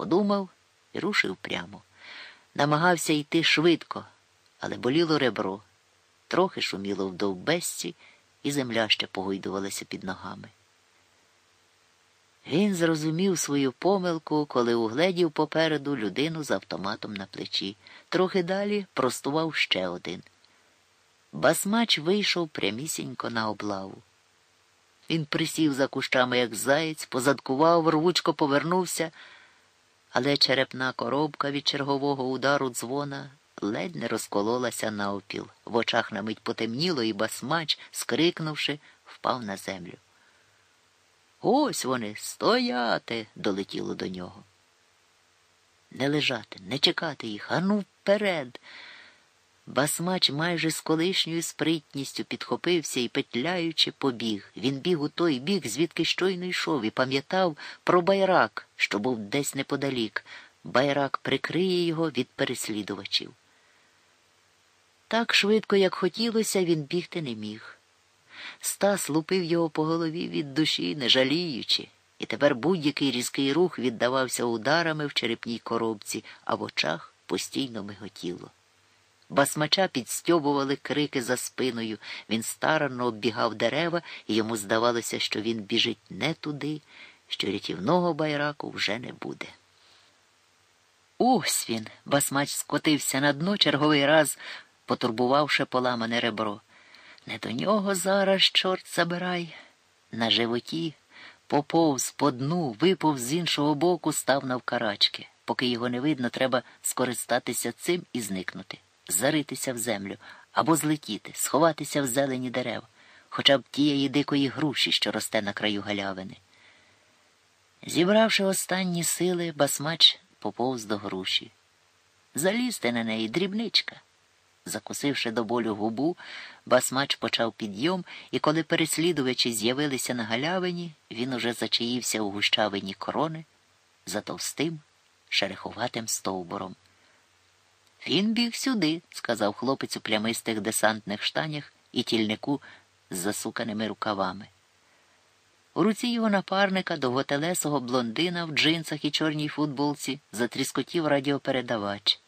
Подумав і рушив прямо. Намагався йти швидко, але боліло ребро. Трохи шуміло в довбесці, і земля ще погойдувалася під ногами. Він зрозумів свою помилку, коли угледів попереду людину з автоматом на плечі. Трохи далі простував ще один. Басмач вийшов прямісінько на облаву. Він присів за кущами, як заєць, позадкував, рвучко повернувся, але черепна коробка від чергового удару дзвона ледь не розкололася навпіл. В очах на мить потемніло, і басмач, скрикнувши, впав на землю. Ось вони, стояти, долетіло до нього. Не лежати, не чекати їх, а ну вперед. Басмач майже з колишньою спритністю підхопився і, петляючи, побіг. Він біг у той бік, звідки щойно йшов, і пам'ятав про байрак, що був десь неподалік. Байрак прикриє його від переслідувачів. Так швидко, як хотілося, він бігти не міг. Стас лупив його по голові від душі, не жаліючи, і тепер будь-який різкий рух віддавався ударами в черепній коробці, а в очах постійно миготіло. Басмача підстьобували крики за спиною. Він старанно оббігав дерева, і йому здавалося, що він біжить не туди, що рятівного байраку вже не буде. Ось він. Басмач скотився на дно черговий раз, потурбувавши поламане ребро. Не до нього зараз, чорт забирай. На животі поповз по дну, виповз з іншого боку, став навкарачки. Поки його не видно, треба скористатися цим і зникнути, заритися в землю або злетіти, сховатися в зелені дерев, хоча б тієї дикої груші, що росте на краю галявини. Зібравши останні сили, басмач поповз до груші. Залізти на неї дрібничка. Закусивши до болю губу, басмач почав підйом, і коли переслідувачі з'явилися на галявині, він уже зачаївся у гущавині корони за товстим, шерехуватим стовбуром. Він біг сюди, сказав хлопець у плямистих десантних штанях і тільнику з засуканими рукавами. У руці його напарника довготелесого блондина в джинсах і чорній футболці затріскотів радіопередавач.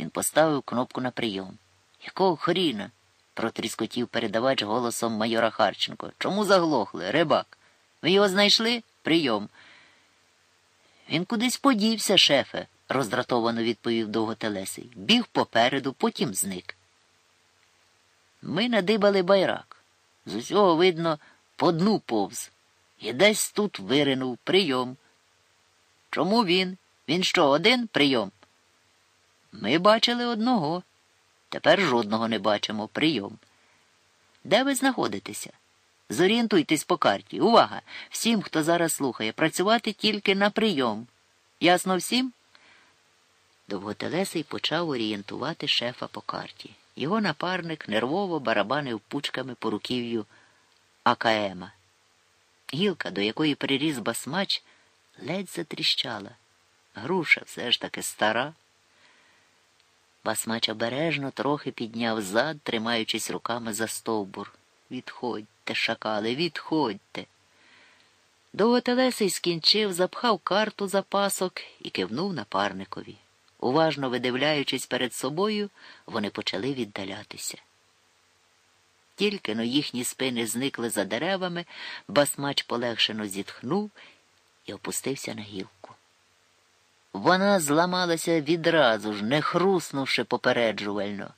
Він поставив кнопку на прийом. Якого хріна? протріскотів передавач голосом майора Харченко. Чому заглохли? Рибак. Ви його знайшли? Прийом. Він кудись подівся, шефе, роздратовано відповів довготелесий. Біг попереду, потім зник. Ми надибали байрак. З усього, видно, по дну повз. І десь тут виринув прийом. Чому він? Він що, один прийом? Ми бачили одного. Тепер жодного не бачимо. Прийом. Де ви знаходитеся? Зорієнтуйтесь по карті. Увага! Всім, хто зараз слухає, працювати тільки на прийом. Ясно всім? Довготелесий почав орієнтувати шефа по карті. Його напарник нервово барабанив пучками по руків'ю АКМа. Гілка, до якої приріс басмач, ледь затріщала. Груша все ж таки стара. Басмач обережно трохи підняв зад, тримаючись руками за стовбур. Відходьте, шакали, відходьте. Довготелесий скінчив, запхав карту за пасок і кивнув напарникові. Уважно видивляючись перед собою, вони почали віддалятися. Тільки но їхні спини зникли за деревами, басмач полегшено зітхнув і опустився на гілку. Вона зламалася відразу ж, не хруснувши попереджувально.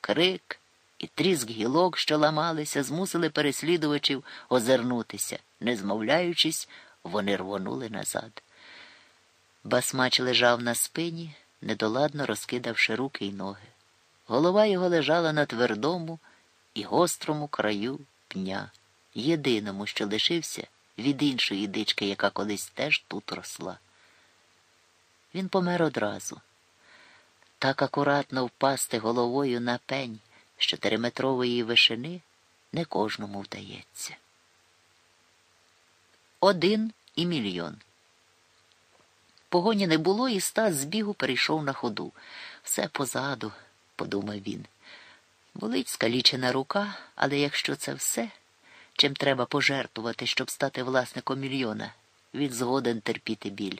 Крик і тріск гілок, що ламалися, змусили переслідувачів озирнутися. Не змовляючись, вони рвонули назад. Басмач лежав на спині, недоладно розкидавши руки й ноги. Голова його лежала на твердому і гострому краю пня, єдиному, що лишився від іншої дички, яка колись теж тут росла. Він помер одразу. Так акуратно впасти головою на пень з чотириметрової вишини не кожному вдається. Один і мільйон. Погоні не було, і Стас з бігу перейшов на ходу. Все позаду, подумав він. Болить скалічена рука, але якщо це все, чим треба пожертвувати, щоб стати власником мільйона, він згоден терпіти біль.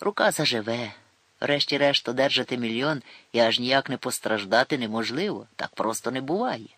Рука заживе. Врешті-решт одержати мільйон і аж ніяк не постраждати неможливо. Так просто не буває.